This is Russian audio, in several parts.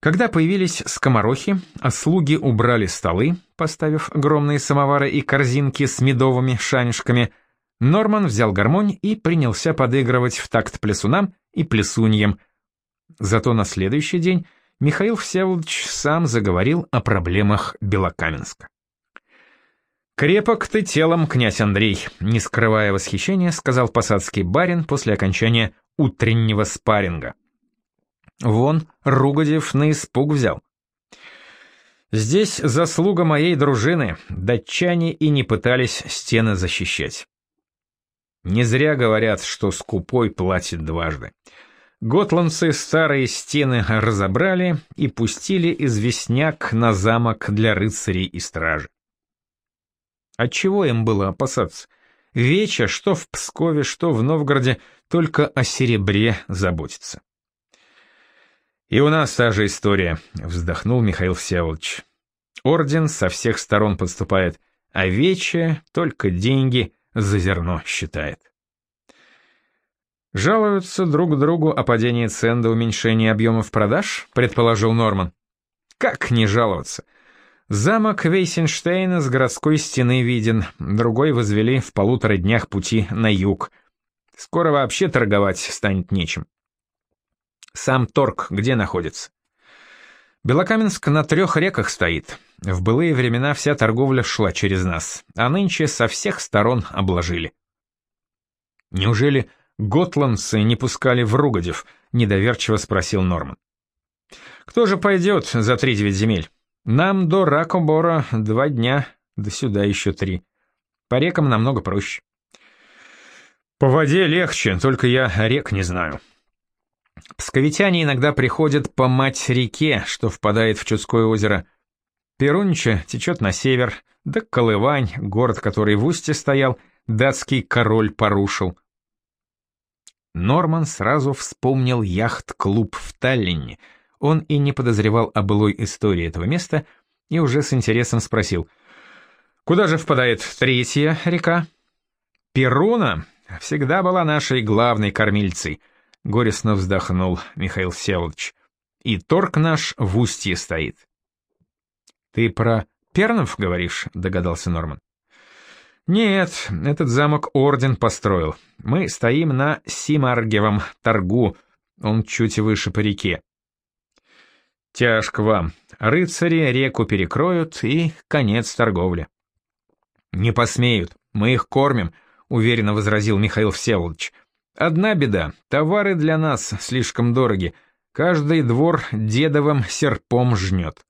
Когда появились скоморохи, слуги убрали столы, поставив огромные самовары и корзинки с медовыми шанишками, Норман взял гармонь и принялся подыгрывать в такт плясунам и плясуньям. Зато на следующий день Михаил Всеволодович сам заговорил о проблемах Белокаменска. «Крепок ты телом, князь Андрей», — не скрывая восхищения, сказал посадский барин после окончания утреннего спарринга. Вон, Ругодев на испуг взял. Здесь заслуга моей дружины, датчане и не пытались стены защищать. Не зря говорят, что скупой платит дважды. Готландцы старые стены разобрали и пустили известняк на замок для рыцарей и стражи. Отчего им было опасаться? Веча, что в Пскове, что в Новгороде, только о серебре заботится. «И у нас та же история», — вздохнул Михаил Всеволодович. «Орден со всех сторон подступает, а Вече только деньги за зерно считает». «Жалуются друг другу о падении цен до уменьшения объемов продаж?» — предположил Норман. «Как не жаловаться?» Замок Вейсенштейна с городской стены виден, другой возвели в полутора днях пути на юг. Скоро вообще торговать станет нечем. Сам торг где находится? Белокаменск на трех реках стоит. В былые времена вся торговля шла через нас, а нынче со всех сторон обложили. Неужели готландцы не пускали в Ругодев? Недоверчиво спросил Норман. Кто же пойдет за три девять земель? Нам до Ракобора два дня, до сюда еще три. По рекам намного проще. По воде легче, только я рек не знаю. Псковитяне иногда приходят по мать-реке, что впадает в Чудское озеро. Перунича течет на север, да Колывань, город, который в устье стоял, датский король порушил. Норман сразу вспомнил яхт-клуб в Таллине. Он и не подозревал о былой истории этого места и уже с интересом спросил. «Куда же впадает третья река?» «Перуна всегда была нашей главной кормильцей», — горестно вздохнул Михаил Всеволодович. «И торг наш в устье стоит». «Ты про Пернов говоришь?» — догадался Норман. «Нет, этот замок орден построил. Мы стоим на Симаргевом торгу, он чуть выше по реке. Тяжко вам. Рыцари реку перекроют, и конец торговли». «Не посмеют, мы их кормим», — уверенно возразил Михаил Всеволодович. Одна беда, товары для нас слишком дороги, каждый двор дедовым серпом жнет.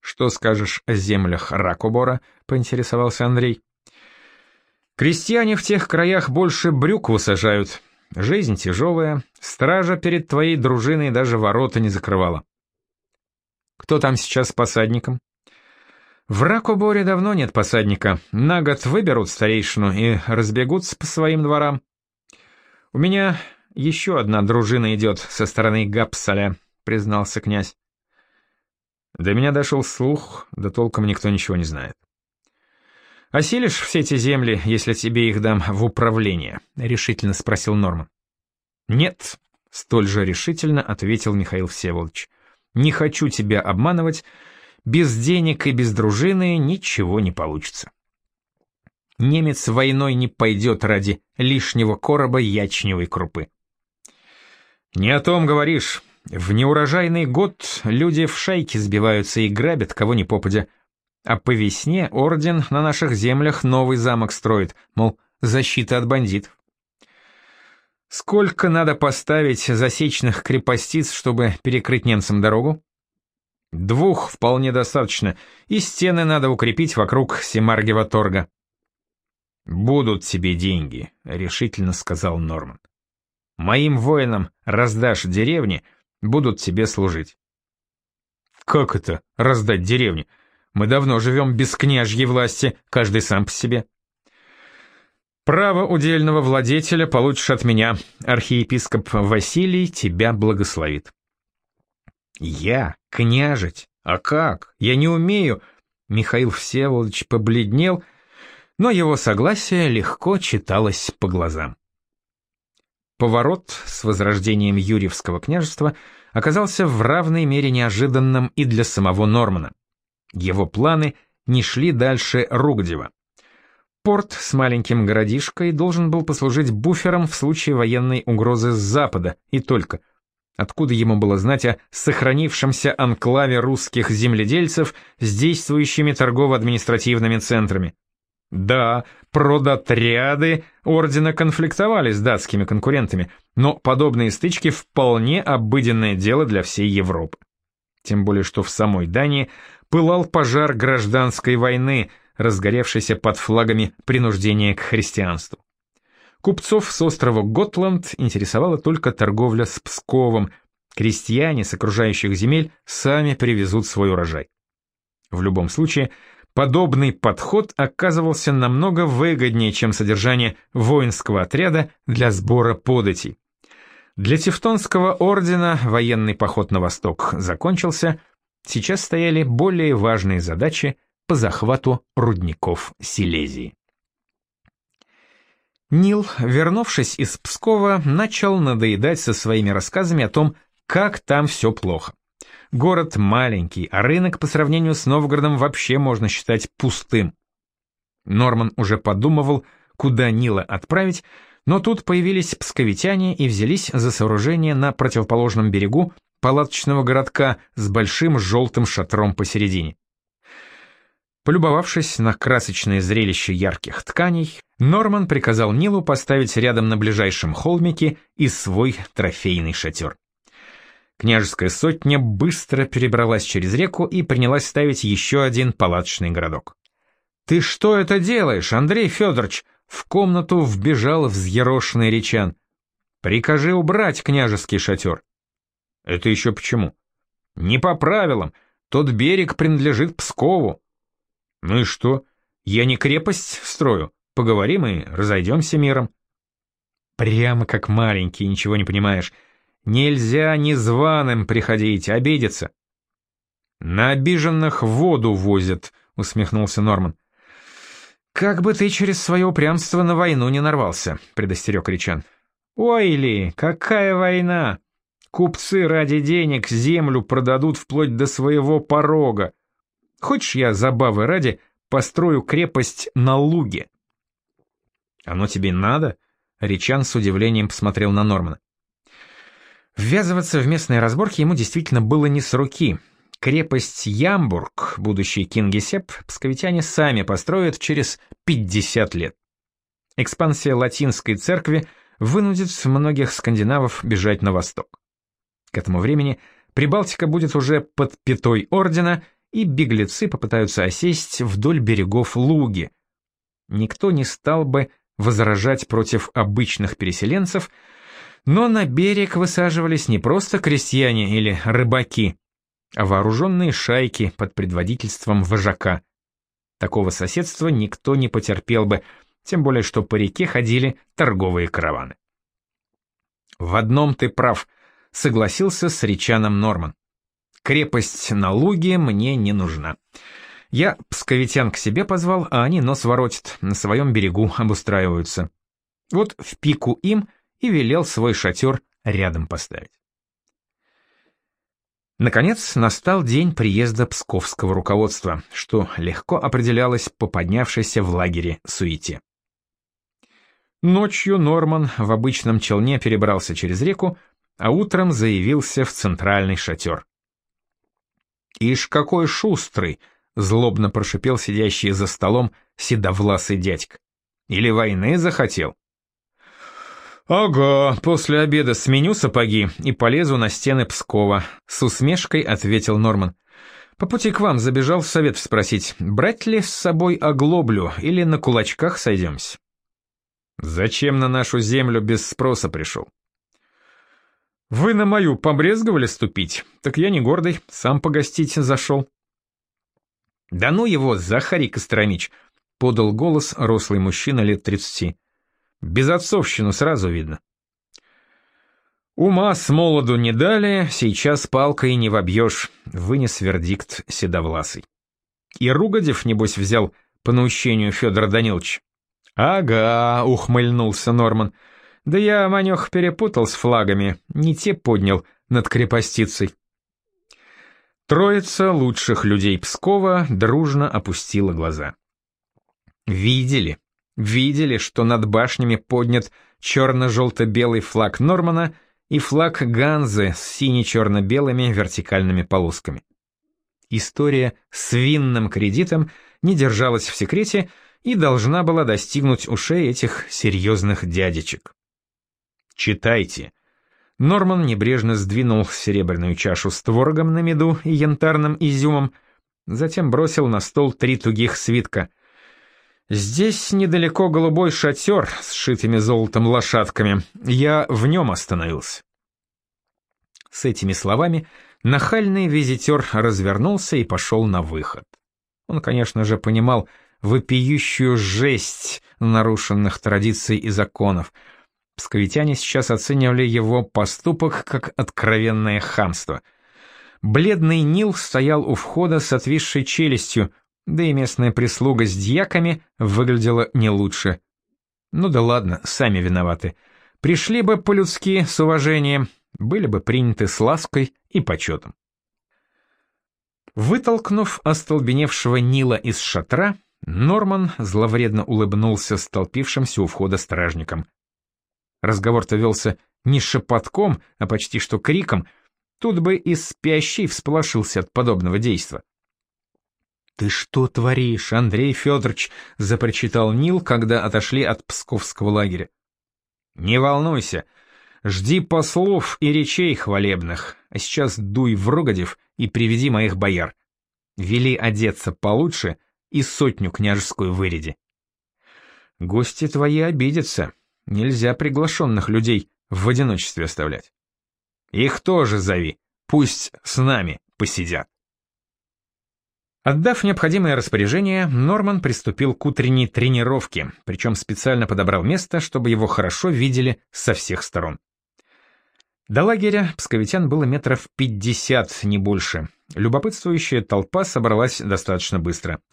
«Что скажешь о землях Ракубора?» — поинтересовался Андрей. «Крестьяне в тех краях больше брюк высажают. Жизнь тяжелая, стража перед твоей дружиной даже ворота не закрывала». «Кто там сейчас с посадником?» «В Ракуборе давно нет посадника. На год выберут старейшину и разбегутся по своим дворам. «У меня еще одна дружина идет со стороны Гапсаля», — признался князь. До меня дошел слух, да толком никто ничего не знает. «Осилишь все эти земли, если тебе их дам в управление?» — решительно спросил Норман. «Нет», — столь же решительно ответил Михаил Всеволодович. «Не хочу тебя обманывать. Без денег и без дружины ничего не получится». Немец войной не пойдет ради лишнего короба ячневой крупы. «Не о том говоришь. В неурожайный год люди в шайки сбиваются и грабят, кого ни попадя. А по весне орден на наших землях новый замок строит, мол, защита от бандитов. Сколько надо поставить засечных крепостиц, чтобы перекрыть немцам дорогу? Двух вполне достаточно, и стены надо укрепить вокруг Семаргева торга. «Будут тебе деньги», — решительно сказал Норман. «Моим воинам раздашь деревни, будут тебе служить». «Как это, раздать деревни? Мы давно живем без княжьей власти, каждый сам по себе». «Право удельного владетеля получишь от меня. Архиепископ Василий тебя благословит». «Я? Княжить? А как? Я не умею». Михаил Всеволодович побледнел — но его согласие легко читалось по глазам. Поворот с возрождением Юрьевского княжества оказался в равной мере неожиданным и для самого Нормана. Его планы не шли дальше Ругдева. Порт с маленьким городишкой должен был послужить буфером в случае военной угрозы с запада, и только. Откуда ему было знать о сохранившемся анклаве русских земледельцев с действующими торгово-административными центрами? Да, продотряды ордена конфликтовали с датскими конкурентами, но подобные стычки вполне обыденное дело для всей Европы. Тем более, что в самой Дании пылал пожар гражданской войны, разгоревшийся под флагами принуждения к христианству. Купцов с острова Готланд интересовала только торговля с Псковом, крестьяне с окружающих земель сами привезут свой урожай. В любом случае, подобный подход оказывался намного выгоднее, чем содержание воинского отряда для сбора податей. Для Тевтонского ордена военный поход на восток закончился, сейчас стояли более важные задачи по захвату рудников Силезии. Нил, вернувшись из Пскова, начал надоедать со своими рассказами о том, как там все плохо. Город маленький, а рынок по сравнению с Новгородом вообще можно считать пустым. Норман уже подумывал, куда Нила отправить, но тут появились псковитяне и взялись за сооружение на противоположном берегу палаточного городка с большим желтым шатром посередине. Полюбовавшись на красочное зрелище ярких тканей, Норман приказал Нилу поставить рядом на ближайшем холмике и свой трофейный шатер. Княжеская сотня быстро перебралась через реку и принялась ставить еще один палаточный городок. «Ты что это делаешь, Андрей Федорович?» В комнату вбежал взъерошенный речан. «Прикажи убрать княжеский шатер». «Это еще почему?» «Не по правилам. Тот берег принадлежит Пскову. Ну и что? Я не крепость строю. Поговорим и разойдемся миром. Прямо как маленький, ничего не понимаешь. Нельзя незваным приходить, обидеться. На обиженных воду возят, усмехнулся Норман. «Как бы ты через свое упрямство на войну не нарвался», — предостерег Ричан. «Ой ли, какая война! Купцы ради денег землю продадут вплоть до своего порога. Хочешь, я забавы ради построю крепость на луге?» «Оно тебе надо?» — Ричан с удивлением посмотрел на Нормана. Ввязываться в местные разборки ему действительно было не с руки. Крепость Ямбург, будущий Кингисепп, псковитяне сами построят через 50 лет. Экспансия латинской церкви вынудит многих скандинавов бежать на восток. К этому времени Прибалтика будет уже под пятой ордена — и беглецы попытаются осесть вдоль берегов Луги. Никто не стал бы возражать против обычных переселенцев, но на берег высаживались не просто крестьяне или рыбаки, а вооруженные шайки под предводительством вожака. Такого соседства никто не потерпел бы, тем более что по реке ходили торговые караваны. «В одном ты прав», — согласился с Ричаном Норман. Крепость на луге мне не нужна. Я псковитян к себе позвал, а они нос воротят, на своем берегу обустраиваются. Вот в пику им и велел свой шатер рядом поставить. Наконец настал день приезда псковского руководства, что легко определялось по поднявшейся в лагере суете. Ночью Норман в обычном челне перебрался через реку, а утром заявился в центральный шатер. «Ишь, какой шустрый!» — злобно прошипел сидящий за столом седовласый дядька. «Или войны захотел?» «Ага, после обеда сменю сапоги и полезу на стены Пскова», — с усмешкой ответил Норман. «По пути к вам забежал в совет спросить, брать ли с собой оглоблю или на кулачках сойдемся?» «Зачем на нашу землю без спроса пришел?» Вы на мою побрезговали ступить? Так я не гордый, сам погостить зашел. Да ну его, Захарий Костромич, подал голос рослый мужчина лет тридцати. Безотцовщину сразу видно. Ума с молоду не дали, сейчас палкой не вобьешь, вынес вердикт седовласый. И Ругодев, небось, взял по наущению Федора Даниловича. «Ага», — ухмыльнулся Норман, — да я, Манех, перепутал с флагами, не те поднял, над крепостицей. Троица лучших людей Пскова дружно опустила глаза. Видели, видели, что над башнями поднят черно-желто-белый флаг Нормана и флаг Ганзы с сине-черно-белыми вертикальными полосками. История с винным кредитом не держалась в секрете и должна была достигнуть ушей этих серьезных дядечек. «Читайте», Норман небрежно сдвинул серебряную чашу с творогом на меду и янтарным изюмом, затем бросил на стол три тугих свитка. «Здесь недалеко голубой шатер с шитыми золотом лошадками. Я в нем остановился». С этими словами нахальный визитер развернулся и пошел на выход. Он, конечно же, понимал вопиющую жесть нарушенных традиций и законов — Псковитяне сейчас оценивали его поступок как откровенное хамство. Бледный Нил стоял у входа с отвисшей челюстью, да и местная прислуга с дьяками выглядела не лучше. Ну да ладно, сами виноваты. Пришли бы по-людски с уважением, были бы приняты с лаской и почетом. Вытолкнув остолбеневшего Нила из шатра, Норман зловредно улыбнулся столпившимся у входа стражникам. Разговор-то велся не шепотком, а почти что криком. Тут бы и спящий всполошился от подобного действа. «Ты что творишь, Андрей Федорович?» — запрочитал Нил, когда отошли от псковского лагеря. «Не волнуйся. Жди послов и речей хвалебных, а сейчас дуй в Рогодев и приведи моих бояр. Вели одеться получше и сотню княжескую выряди». «Гости твои обидятся», Нельзя приглашенных людей в одиночестве оставлять. Их тоже зови, пусть с нами посидят. Отдав необходимое распоряжение, Норман приступил к утренней тренировке, причем специально подобрал место, чтобы его хорошо видели со всех сторон. До лагеря псковитян было метров пятьдесят, не больше. Любопытствующая толпа собралась достаточно быстро —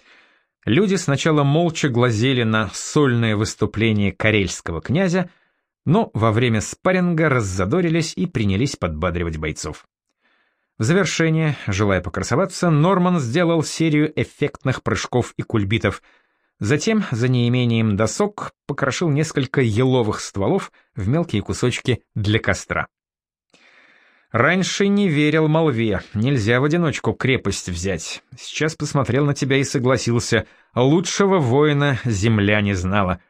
Люди сначала молча глазели на сольное выступление карельского князя, но во время спарринга раззадорились и принялись подбадривать бойцов. В завершение, желая покрасоваться, Норман сделал серию эффектных прыжков и кульбитов. Затем, за неимением досок, покрошил несколько еловых стволов в мелкие кусочки для костра. Раньше не верил молве, нельзя в одиночку крепость взять. Сейчас посмотрел на тебя и согласился. Лучшего воина земля не знала.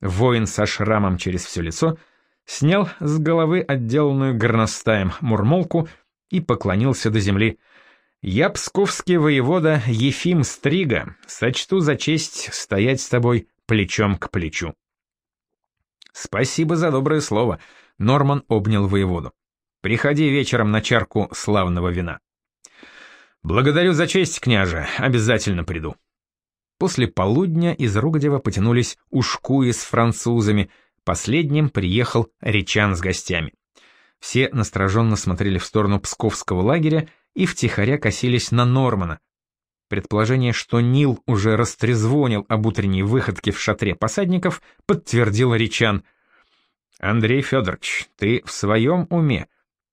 Воин со шрамом через все лицо снял с головы отделанную горностаем мурмолку и поклонился до земли. «Я, псковский воевода Ефим Стрига, сочту за честь стоять с тобой плечом к плечу». «Спасибо за доброе слово», — Норман обнял воеводу. Приходи вечером на чарку славного вина. Благодарю за честь, княже, обязательно приду. После полудня из Ругодева потянулись ушкуи с французами, последним приехал Речан с гостями. Все настороженно смотрели в сторону псковского лагеря и втихаря косились на Нормана. Предположение, что Нил уже растрезвонил об утренней выходке в шатре посадников, подтвердил Речан. «Андрей Федорович, ты в своем уме?»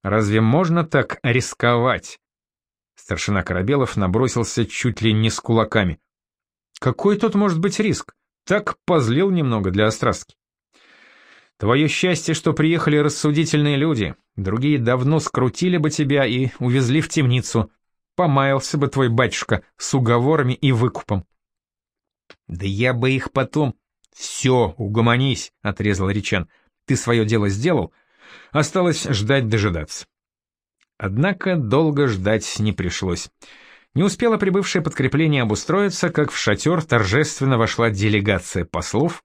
Разве можно так рисковать? Старшина Корабелов набросился чуть ли не с кулаками. Какой тут может быть риск? Так позлил немного для острастки. Твое счастье, что приехали рассудительные люди. Другие давно скрутили бы тебя и увезли в темницу. Помаялся бы твой батюшка с уговорами и выкупом. Да я бы их потом... Все, угомонись, — отрезал Речан. Ты свое дело сделал, — Осталось ждать дожидаться. Однако долго ждать не пришлось. Не успело прибывшее подкрепление обустроиться, как в шатер торжественно вошла делегация послов,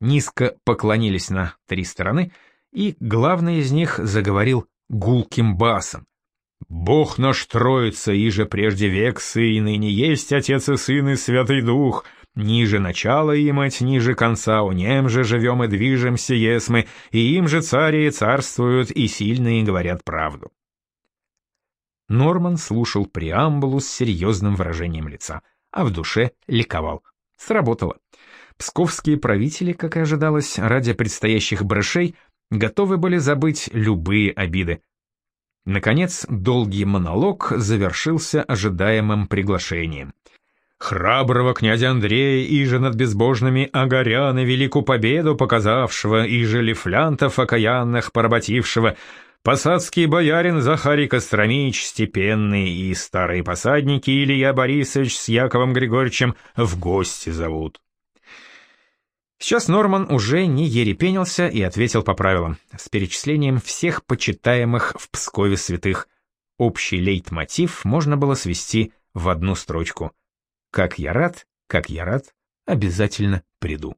низко поклонились на три стороны, и главный из них заговорил гулким басом. «Бог наш троица, и же прежде век сын, и ныне есть Отец и Сын и Святый Дух, Ниже начала имать, ниже конца, у нем же живем и движемся есмы, и им же цари царствуют, и сильные говорят правду. Норман слушал преамбулу с серьезным выражением лица, а в душе ликовал. Сработало. Псковские правители, как и ожидалось, ради предстоящих брошей, готовы были забыть любые обиды. Наконец, долгий монолог завершился ожидаемым приглашением. «Храброго князя Андрея, иже над безбожными Агаряна великую победу показавшего, иже лифлянтов окаянных поработившего, посадский боярин Захарий Костромич, степенный и старые посадники Илья Борисович с Яковом Григорьевичем в гости зовут». Сейчас Норман уже не ерепенился и ответил по правилам, с перечислением всех почитаемых в Пскове святых. Общий лейтмотив можно было свести в одну строчку. «Как я рад, как я рад, обязательно приду».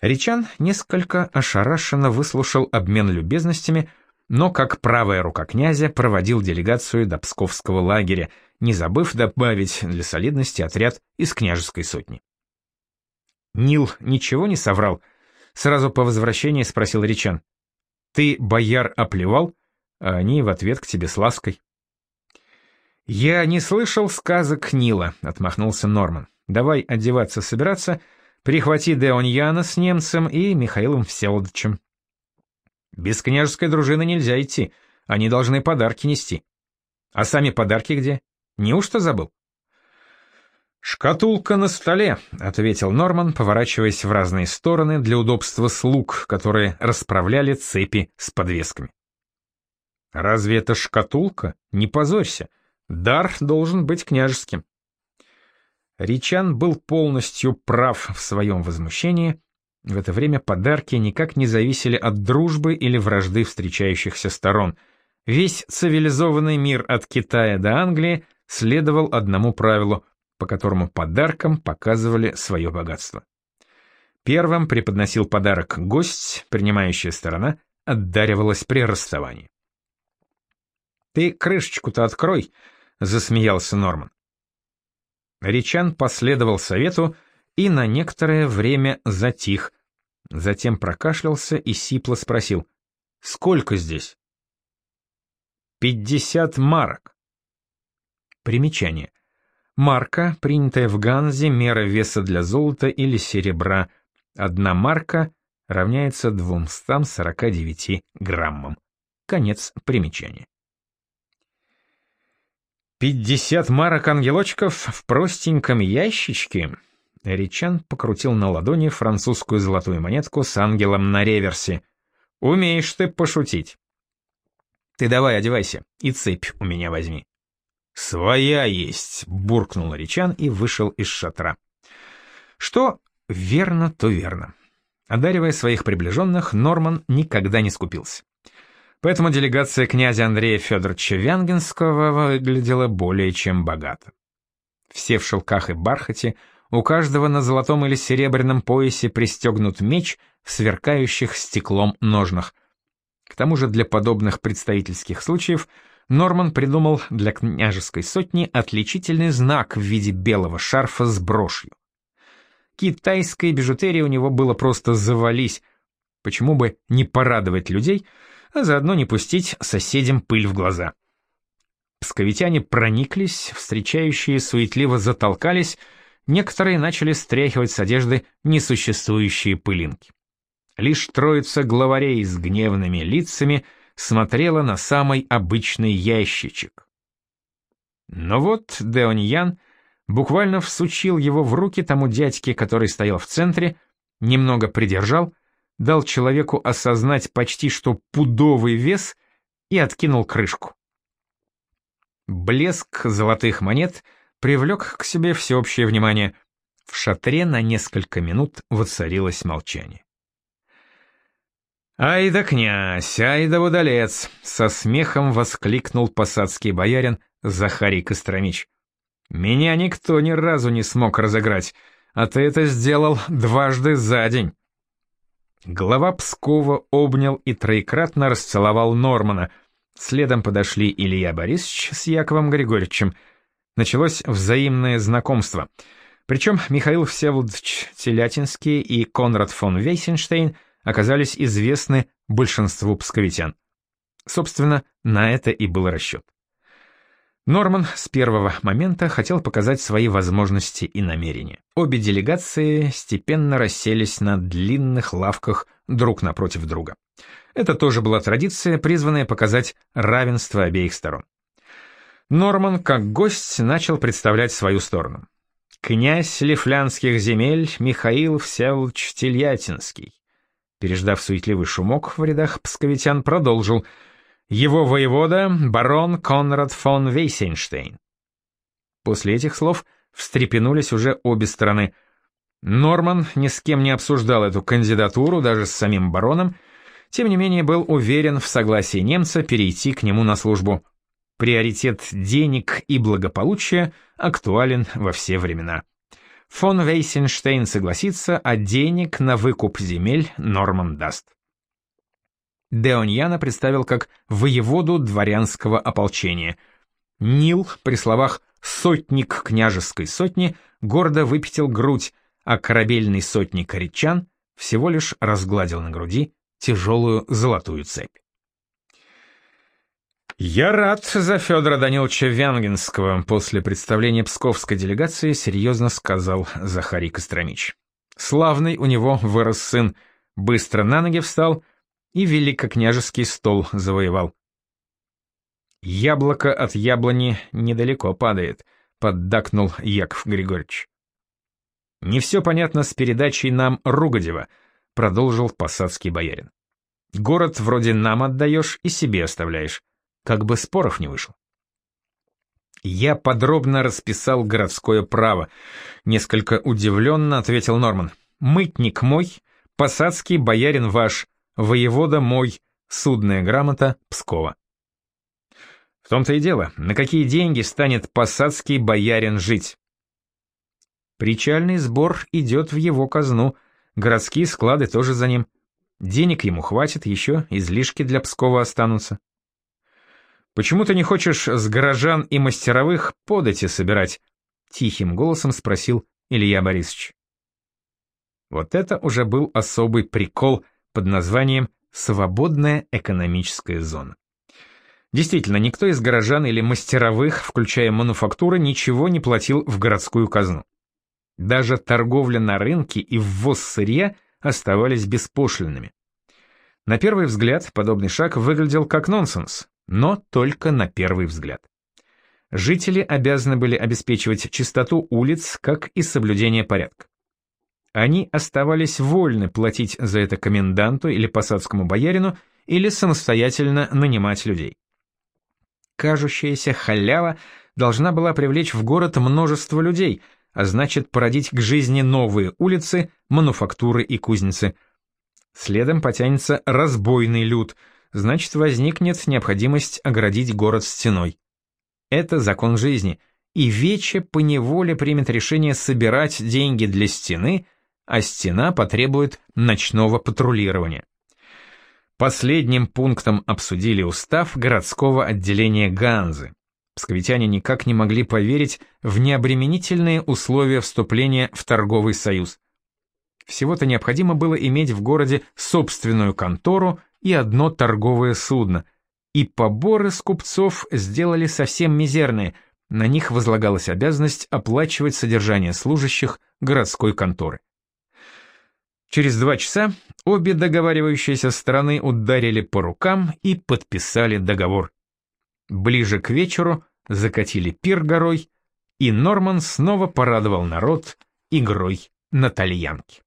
Речан несколько ошарашенно выслушал обмен любезностями, но как правая рука князя проводил делегацию до Псковского лагеря, не забыв добавить для солидности отряд из княжеской сотни. Нил ничего не соврал? Сразу по возвращении спросил Ричан. Ты бояр оплевал, а они в ответ к тебе с лаской. «Я не слышал сказок Нила», — отмахнулся Норман. «Давай одеваться, собираться, прихвати Деоньяна с немцем и Михаилом Всеволодовичем». «Без княжеской дружины нельзя идти, они должны подарки нести». «А сами подарки где? Неужто забыл?» «Шкатулка на столе», — ответил Норман, поворачиваясь в разные стороны для удобства слуг, которые расправляли цепи с подвесками. «Разве это шкатулка? Не позорься. Дар должен быть княжеским». Ричан был полностью прав в своем возмущении. В это время подарки никак не зависели от дружбы или вражды встречающихся сторон. Весь цивилизованный мир от Китая до Англии следовал одному правилу — по которому подарком показывали свое богатство. Первым преподносил подарок гость, принимающая сторона отдаривалась при расставании. «Ты крышечку-то открой», — засмеялся Норман. Ричан последовал совету и на некоторое время затих, затем прокашлялся и сипло спросил, «Сколько здесь?» «Пятьдесят марок». Примечание. Марка, принятая в Ганзе, мера веса для золота или серебра. Одна марка равняется 249 граммам. Конец примечания. 50 марок ангелочков в простеньком ящичке. Ричан покрутил на ладони французскую золотую монетку с ангелом на реверсе. Умеешь ты пошутить. Ты давай одевайся и цепь у меня возьми. «Своя есть!» — буркнул Ричан и вышел из шатра. Что верно, то верно. Одаривая своих приближенных, Норман никогда не скупился. Поэтому делегация князя Андрея Федоровича Вянгинского выглядела более чем богато. Все в шелках и бархате, у каждого на золотом или серебряном поясе пристегнут меч в сверкающих стеклом ножнах. К тому же для подобных представительских случаев – Норман придумал для княжеской сотни отличительный знак в виде белого шарфа с брошью. Китайской бижутерии у него было просто завались, почему бы не порадовать людей, а заодно не пустить соседям пыль в глаза. Псковитяне прониклись, встречающие суетливо затолкались, некоторые начали стряхивать с одежды несуществующие пылинки. Лишь троица главарей с гневными лицами — смотрела на самый обычный ящичек. Но вот Деоньян буквально всучил его в руки тому дядьке, который стоял в центре, немного придержал, дал человеку осознать почти что пудовый вес и откинул крышку. Блеск золотых монет привлек к себе всеобщее внимание. В шатре на несколько минут воцарилось молчание. «Ай да князь, ай да водолец!» — со смехом воскликнул посадский боярин Захарий Костромич. «Меня никто ни разу не смог разыграть, а ты это сделал дважды за день». Глава Пскова обнял и троекратно расцеловал Нормана. Следом подошли Илья Борисович с Яковом Григорьевичем. Началось взаимное знакомство. Причем Михаил Всеволодович Телятинский и Конрад фон Вейсенштейн — оказались известны большинству псковитян. Собственно, на это и был расчет. Норман с первого момента хотел показать свои возможности и намерения. Обе делегации степенно расселись на длинных лавках друг напротив друга. Это тоже была традиция, призванная показать равенство обеих сторон. Норман, как гость, начал представлять свою сторону. «Князь Лифлянских земель Михаил Всеволодович Тельятинский». Переждав суетливый шумок в рядах псковитян, продолжил. «Его воевода — барон Конрад фон Вейсенштейн». После этих слов встрепенулись уже обе стороны. Норман ни с кем не обсуждал эту кандидатуру, даже с самим бароном, тем не менее был уверен в согласии немца перейти к нему на службу. Приоритет денег и благополучия актуален во все времена. Фон Вейсенштейн согласится, а денег на выкуп земель Норман даст. Деоньяна представил как воеводу дворянского ополчения. Нил при словах «сотник княжеской сотни» гордо выпятил грудь, а корабельный сотник коричан всего лишь разгладил на груди тяжелую золотую цепь. «Я рад за Федора Даниловича Вянгинского», после представления псковской делегации серьезно сказал Захарий Костромич. «Славный у него вырос сын, быстро на ноги встал и великокняжеский стол завоевал». «Яблоко от яблони недалеко падает», — поддакнул Яков Григорьевич. «Не все понятно с передачей нам Ругодева», — продолжил посадский боярин. «Город вроде нам отдаешь и себе оставляешь как бы споров не вышло. «Я подробно расписал городское право», — несколько удивленно ответил Норман. «Мытник мой, посадский боярин ваш, воевода мой, судная грамота Пскова». В том-то и дело, на какие деньги станет посадский боярин жить? Причальный сбор идет в его казну, городские склады тоже за ним. Денег ему хватит, еще излишки для Пскова останутся. «Почему ты не хочешь с горожан и мастеровых подати собирать?» — тихим голосом спросил Илья Борисович. Вот это уже был особый прикол под названием «Свободная экономическая зона». Действительно, никто из горожан или мастеровых, включая мануфактуры, ничего не платил в городскую казну. Даже торговля на рынке и ввоз сырья оставались беспошлинными. На первый взгляд подобный шаг выглядел как нонсенс, но только на первый взгляд. Жители обязаны были обеспечивать чистоту улиц, как и соблюдение порядка. Они оставались вольны платить за это коменданту или посадскому боярину, или самостоятельно нанимать людей. Кажущаяся халява должна была привлечь в город множество людей, а значит породить к жизни новые улицы, мануфактуры и кузницы. Следом потянется разбойный люд – значит возникнет необходимость оградить город стеной. Это закон жизни, и Вече поневоле примет решение собирать деньги для стены, а стена потребует ночного патрулирования. Последним пунктом обсудили устав городского отделения Ганзы. Псковитяне никак не могли поверить в необременительные условия вступления в торговый союз. Всего-то необходимо было иметь в городе собственную контору и одно торговое судно, и поборы с купцов сделали совсем мизерные, на них возлагалась обязанность оплачивать содержание служащих городской конторы. Через два часа обе договаривающиеся стороны ударили по рукам и подписали договор. Ближе к вечеру закатили пир горой, и Норман снова порадовал народ игрой на тальянке.